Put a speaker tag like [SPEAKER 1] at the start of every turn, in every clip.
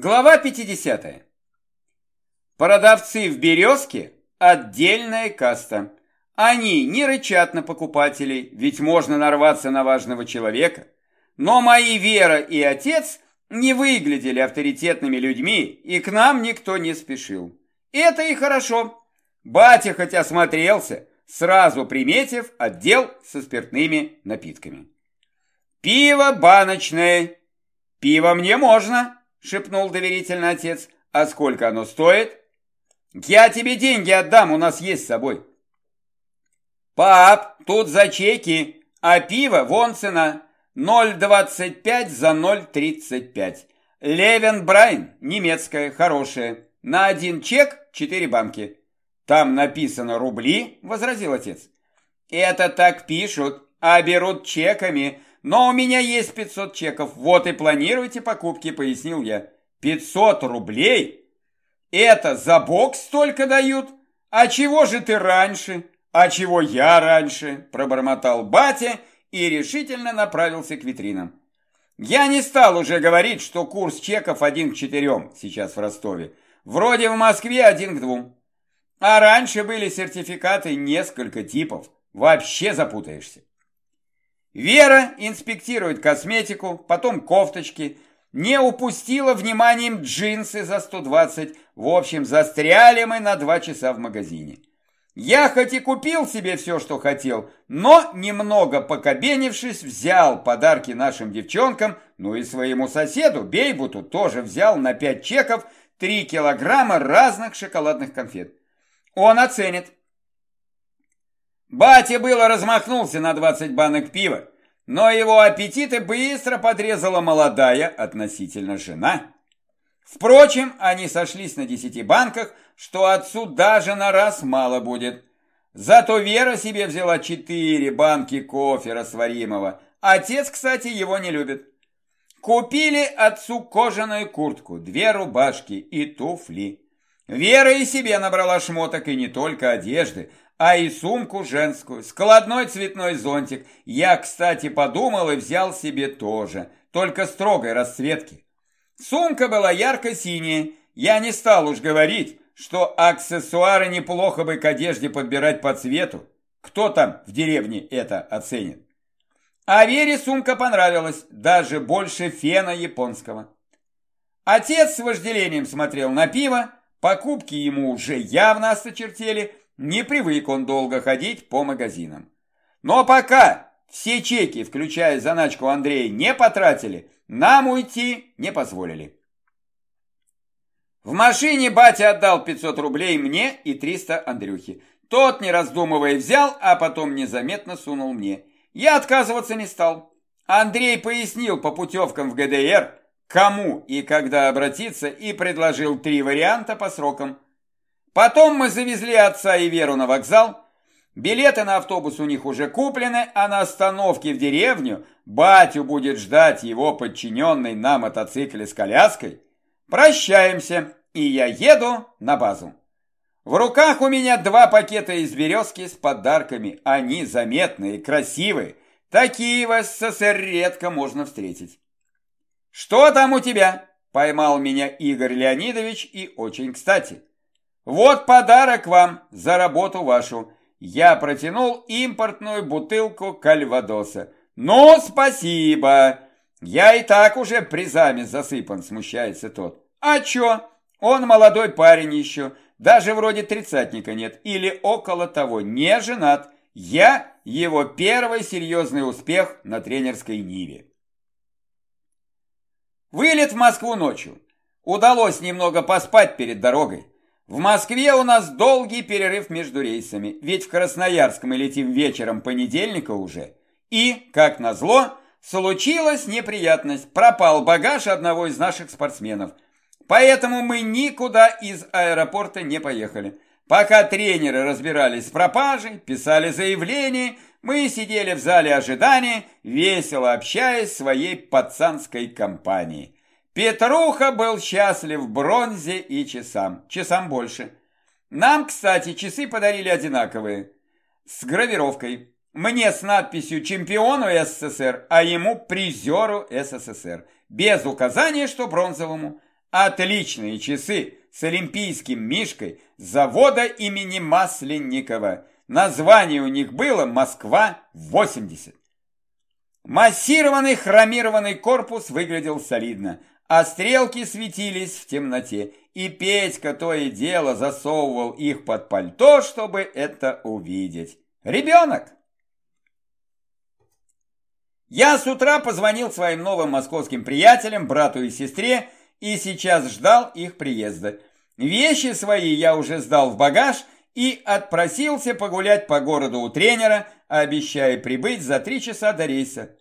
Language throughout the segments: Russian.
[SPEAKER 1] Глава 50. Продавцы в «Березке» – отдельная каста. Они не рычат на покупателей, ведь можно нарваться на важного человека. Но мои Вера и отец не выглядели авторитетными людьми, и к нам никто не спешил. Это и хорошо. Батя хоть осмотрелся, сразу приметив отдел со спиртными напитками. Пиво баночное. Пиво мне можно. — шепнул доверительно отец. «А сколько оно стоит?» «Я тебе деньги отдам, у нас есть с собой». «Пап, тут за чеки, а пиво вон цена. 0,25 за 0,35. Левен Брайн, немецкое, хорошее. На один чек четыре банки». «Там написано рубли», — возразил отец. «Это так пишут, а берут чеками. Но у меня есть 500 чеков, вот и планируйте покупки, пояснил я. 500 рублей? Это за бокс столько дают? А чего же ты раньше? А чего я раньше? Пробормотал батя и решительно направился к витринам. Я не стал уже говорить, что курс чеков один к четырем сейчас в Ростове. Вроде в Москве один к двум. А раньше были сертификаты несколько типов. Вообще запутаешься. Вера инспектирует косметику, потом кофточки. Не упустила вниманием джинсы за 120. В общем, застряли мы на два часа в магазине. Я хоть и купил себе все, что хотел, но, немного покобенившись, взял подарки нашим девчонкам, ну и своему соседу, Бейбуту, тоже взял на 5 чеков 3 килограмма разных шоколадных конфет. Он оценит. Батя было размахнулся на 20 банок пива, но его аппетиты быстро подрезала молодая относительно жена. Впрочем, они сошлись на 10 банках, что отцу даже на раз мало будет. Зато Вера себе взяла 4 банки кофе растворимого. Отец, кстати, его не любит. Купили отцу кожаную куртку, две рубашки и туфли. Вера и себе набрала шмоток, и не только одежды, а и сумку женскую, складной цветной зонтик. Я, кстати, подумал и взял себе тоже, только строгой расцветки. Сумка была ярко-синяя, я не стал уж говорить, что аксессуары неплохо бы к одежде подбирать по цвету. Кто там в деревне это оценит? А Вере сумка понравилась, даже больше фена японского. Отец с вожделением смотрел на пиво, покупки ему уже явно осточертели, не привык он долго ходить по магазинам. Но пока все чеки, включая заначку Андрея, не потратили, нам уйти не позволили. В машине батя отдал 500 рублей мне и 300 Андрюхе. Тот, не раздумывая, взял, а потом незаметно сунул мне. Я отказываться не стал. Андрей пояснил по путевкам в ГДР, кому и когда обратиться, и предложил три варианта по срокам. Потом мы завезли отца и Веру на вокзал. Билеты на автобус у них уже куплены, а на остановке в деревню батю будет ждать его подчиненный на мотоцикле с коляской. Прощаемся, и я еду на базу. В руках у меня два пакета из березки с подарками. Они заметные, красивые. Такие в СССР редко можно встретить. «Что там у тебя?» – поймал меня Игорь Леонидович и очень кстати. Вот подарок вам за работу вашу. Я протянул импортную бутылку кальвадоса. Ну, спасибо. Я и так уже призами засыпан, смущается тот. А чё? Он молодой парень еще. Даже вроде тридцатника нет. Или около того. Не женат. Я его первый серьезный успех на тренерской ниве. Вылет в Москву ночью. Удалось немного поспать перед дорогой. В Москве у нас долгий перерыв между рейсами, ведь в Красноярск мы летим вечером понедельника уже. И, как назло, случилась неприятность, пропал багаж одного из наших спортсменов. Поэтому мы никуда из аэропорта не поехали. Пока тренеры разбирались с пропажей, писали заявление, мы сидели в зале ожидания, весело общаясь в своей пацанской компании. Петруха был счастлив бронзе и часам. Часам больше. Нам, кстати, часы подарили одинаковые. С гравировкой. Мне с надписью «Чемпиону СССР», а ему «Призеру СССР». Без указания, что бронзовому. Отличные часы с олимпийским мишкой завода имени Масленникова. Название у них было «Москва-80». Массированный хромированный корпус выглядел солидно, а стрелки светились в темноте, и Петька то и дело засовывал их под пальто, чтобы это увидеть. Ребенок! Я с утра позвонил своим новым московским приятелям, брату и сестре, и сейчас ждал их приезда. Вещи свои я уже сдал в багаж и отпросился погулять по городу у тренера, обещая прибыть за три часа до рейса.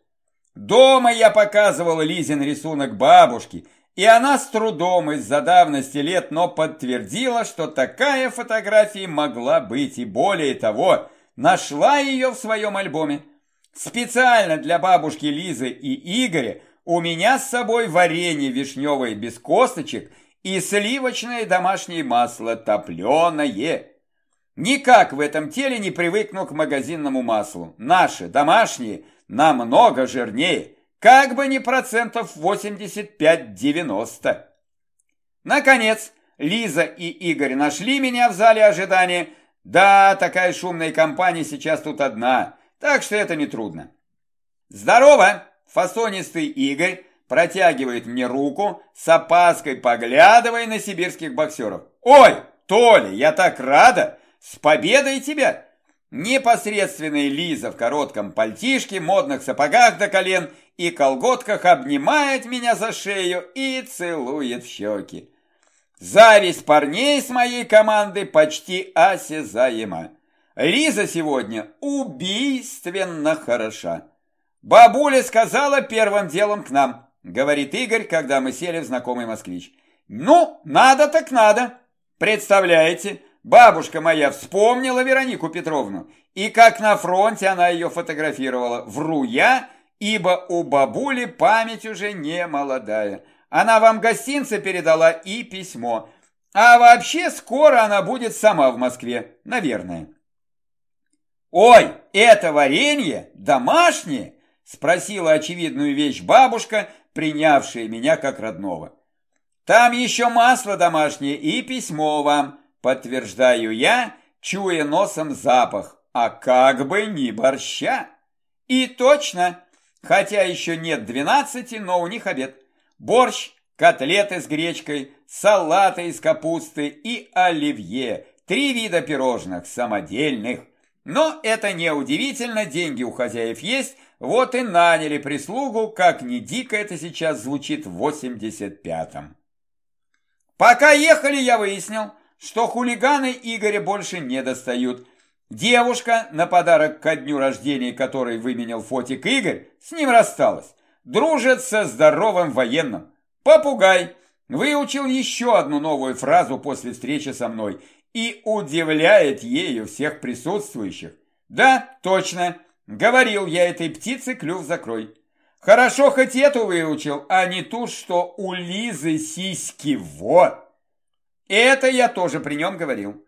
[SPEAKER 1] Дома я показывал Лизин рисунок бабушки, и она с трудом из-за давности лет, но подтвердила, что такая фотография могла быть, и более того, нашла ее в своем альбоме. Специально для бабушки Лизы и Игоря у меня с собой варенье вишневое без косточек и сливочное домашнее масло топленое. Никак в этом теле не привыкну к магазинному маслу. Наши, домашние, намного жирнее, как бы не процентов 85-90. Наконец, Лиза и Игорь нашли меня в зале ожидания. Да, такая шумная компания сейчас тут одна – так что это нетрудно. «Здорово!» – фасонистый Игорь протягивает мне руку, с опаской поглядывая на сибирских боксеров. «Ой, Толя, я так рада! С победой тебя!» Непосредственная Лиза в коротком пальтишке, модных сапогах до колен и колготках обнимает меня за шею и целует в щеки. Зависть парней с моей команды почти осязаема. Лиза сегодня убийственно хороша. Бабуля сказала первым делом к нам, говорит Игорь, когда мы сели в знакомый москвич. Ну, надо так надо. Представляете, бабушка моя вспомнила Веронику Петровну, и как на фронте она ее фотографировала. Вру я, ибо у бабули память уже не молодая. Она вам гостинцы передала и письмо. А вообще скоро она будет сама в Москве, наверное. «Ой, это варенье? Домашнее?» – спросила очевидную вещь бабушка, принявшая меня как родного. «Там еще масло домашнее и письмо вам», – подтверждаю я, чуя носом запах, а как бы ни борща. И точно, хотя еще нет двенадцати, но у них обед. Борщ, котлеты с гречкой, салаты из капусты и оливье. Три вида пирожных, самодельных – но это не удивительно, деньги у хозяев есть, вот и наняли прислугу, как ни дико это сейчас звучит в 85-м. Пока ехали, я выяснил, что хулиганы Игоря больше не достают. Девушка, на подарок ко дню рождения которой выменял фотик Игорь, с ним рассталась. Дружит со здоровым военным. Попугай выучил еще одну новую фразу после встречи со мной – и удивляет ею всех присутствующих. Да, точно, говорил я этой птице клюв закрой. Хорошо хоть эту выучил, а не ту, что у Лизы сиськи вот. Это я тоже при нем говорил.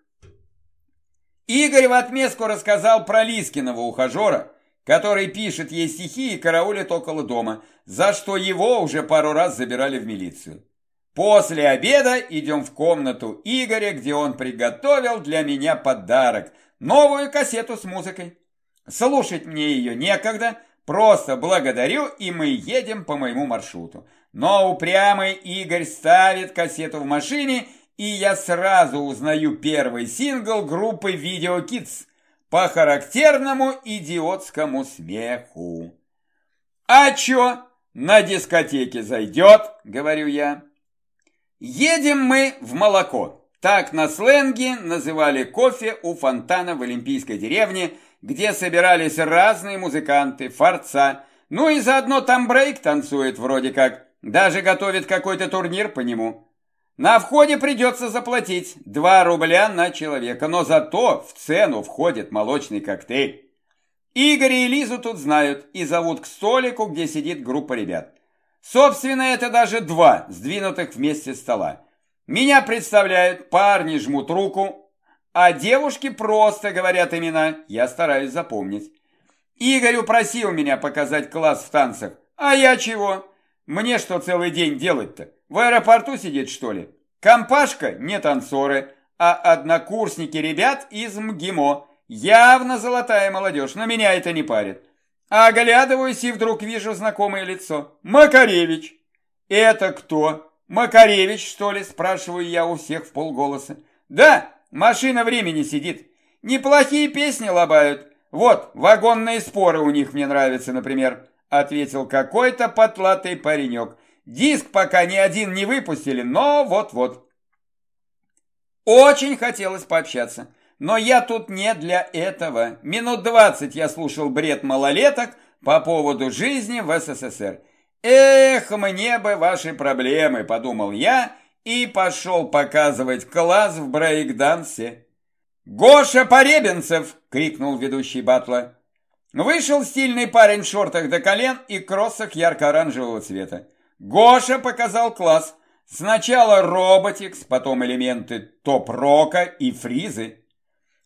[SPEAKER 1] Игорь в отместку рассказал про Лискиного ухажера, который пишет ей стихи и караулит около дома, за что его уже пару раз забирали в милицию. После обеда идем в комнату Игоря, где он приготовил для меня подарок – новую кассету с музыкой. Слушать мне ее некогда, просто благодарю, и мы едем по моему маршруту. Но упрямый Игорь ставит кассету в машине, и я сразу узнаю первый сингл группы Video Kids по характерному идиотскому смеху. «А чё, на дискотеке зайдет?» – говорю я. Едем мы в молоко. Так на сленге называли кофе у фонтана в Олимпийской деревне, где собирались разные музыканты, форца. Ну и заодно там брейк танцует вроде как. Даже готовит какой-то турнир по нему. На входе придется заплатить 2 рубля на человека, но зато в цену входит молочный коктейль. Игорь и Лизу тут знают и зовут к столику, где сидит группа ребят. Собственно, это даже два, сдвинутых вместе стола. Меня представляют, парни жмут руку, а девушки просто говорят имена, я стараюсь запомнить. Игорь упросил меня показать класс в танцах, а я чего? Мне что целый день делать-то? В аэропорту сидеть, что ли? Компашка не танцоры, а однокурсники ребят из МГИМО. Явно золотая молодежь, но меня это не парит. Оглядываюсь и вдруг вижу знакомое лицо. Макаревич. Это кто? Макаревич, что ли? Спрашиваю я у всех в полголоса. Да, машина времени сидит. Неплохие песни лобают. Вот, вагонные споры у них мне нравятся, например. Ответил какой-то потлатый паренек. Диск пока ни один не выпустили, но вот-вот. Очень хотелось пообщаться. Но я тут не для этого. Минут двадцать я слушал бред малолеток по поводу жизни в СССР. Эх, мне бы ваши проблемы, подумал я и пошел показывать класс в брейкдансе. «Гоша Поребенцев!» — крикнул ведущий батла. Вышел стильный парень в шортах до колен и кроссах ярко-оранжевого цвета. Гоша показал класс. Сначала роботикс, потом элементы топ-рока и фризы.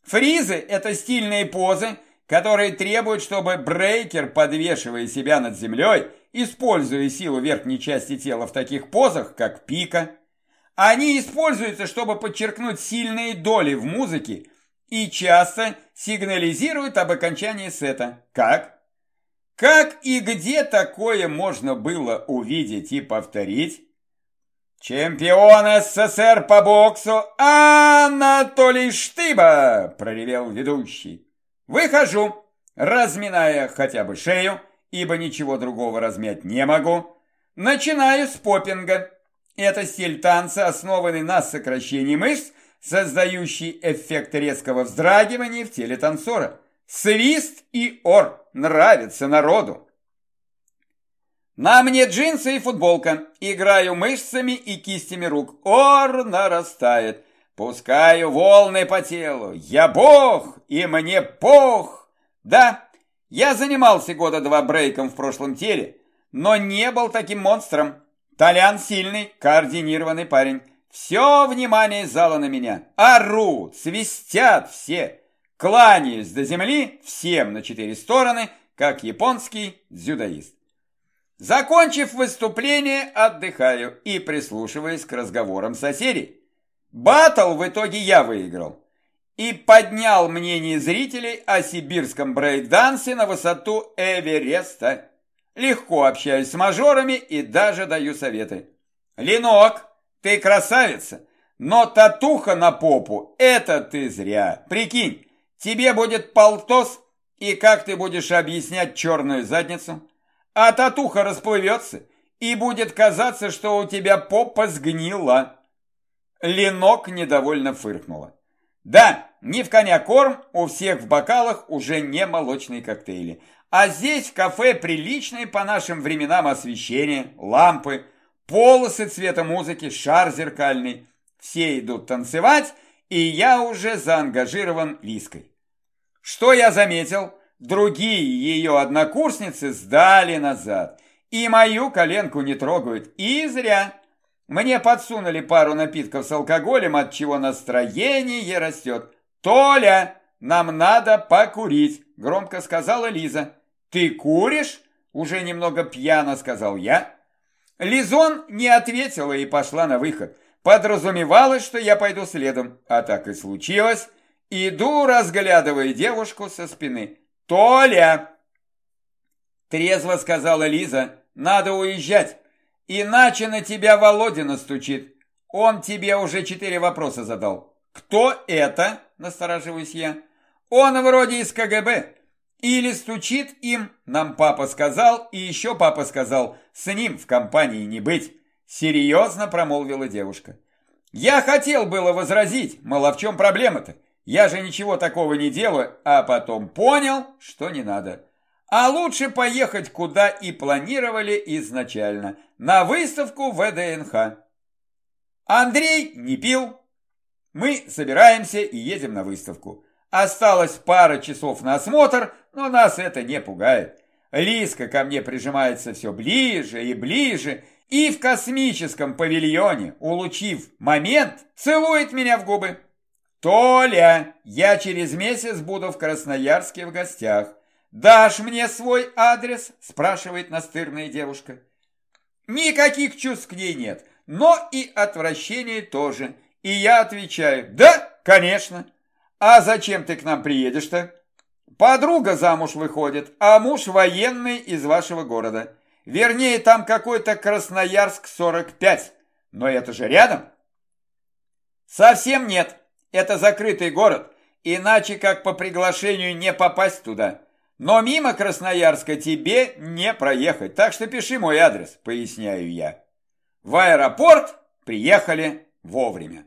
[SPEAKER 1] Фризы – это стильные позы, которые требуют, чтобы брейкер, подвешивая себя над землей, используя силу верхней части тела в таких позах, как пика. Они используются, чтобы подчеркнуть сильные доли в музыке и часто сигнализируют об окончании сета. Как? Как и где такое можно было увидеть и повторить? «Чемпион СССР по боксу Анатолий Штыба!» – проревел ведущий. «Выхожу, разминая хотя бы шею, ибо ничего другого размять не могу. Начинаю с поппинга. Это стиль танца, основанный на сокращении мышц, создающий эффект резкого вздрагивания в теле танцора. Свист и ор нравится народу. На мне джинсы и футболка. Играю мышцами и кистями рук. Ор нарастает. Пускаю волны по телу. Я бог, и мне пох. Да, я занимался года два брейком в прошлом теле, но не был таким монстром. Толян сильный, координированный парень. Все внимание зала на меня. Орут, свистят все. Кланяюсь до земли всем на четыре стороны, как японский дзюдоист. Закончив выступление, отдыхаю и прислушиваюсь к разговорам соседей. Батл в итоге я выиграл и поднял мнение зрителей о сибирском брейкдансе на высоту Эвереста. Легко общаюсь с мажорами и даже даю советы. Ленок, ты красавица, но татуха на попу – это ты зря. Прикинь, тебе будет полтос, и как ты будешь объяснять черную задницу? а татуха расплывется, и будет казаться, что у тебя попа сгнила. Ленок недовольно фыркнула. Да, не в коня корм, у всех в бокалах уже не молочные коктейли. А здесь в кафе приличные по нашим временам освещение, лампы, полосы цвета музыки, шар зеркальный. Все идут танцевать, и я уже заангажирован Лиской. Что я заметил? Другие ее однокурсницы сдали назад. И мою коленку не трогают. И зря. Мне подсунули пару напитков с алкоголем, от чего настроение растет. «Толя, нам надо покурить», — громко сказала Лиза. «Ты куришь?» — уже немного пьяно сказал я. Лизон не ответила и пошла на выход. Подразумевалось, что я пойду следом. А так и случилось. Иду, разглядывая девушку со спины. «Толя!» Трезво сказала Лиза. «Надо уезжать, иначе на тебя Володя настучит. Он тебе уже четыре вопроса задал». «Кто это?» – настораживаюсь я. «Он вроде из КГБ. Или стучит им, нам папа сказал, и еще папа сказал, с ним в компании не быть». Серьезно промолвила девушка. Я хотел было возразить, мол, а в чем проблема-то? Я же ничего такого не делаю, а потом понял, что не надо. А лучше поехать куда и планировали изначально, на выставку ВДНХ. Андрей не пил. Мы собираемся и едем на выставку. Осталось пара часов на осмотр, но нас это не пугает. Лиска ко мне прижимается все ближе и ближе, и в космическом павильоне, улучив момент, целует меня в губы. «Толя, я через месяц буду в Красноярске в гостях. Дашь мне свой адрес?» – спрашивает настырная девушка. Никаких чувств к ней нет, но и отвращения тоже. И я отвечаю, да, конечно. А зачем ты к нам приедешь-то? Подруга замуж выходит, а муж военный из вашего города. Вернее, там какой-то Красноярск 45. Но это же рядом. Совсем нет. Это закрытый город. Иначе как по приглашению не попасть туда. Но мимо Красноярска тебе не проехать. Так что пиши мой адрес, поясняю я. В аэропорт приехали вовремя.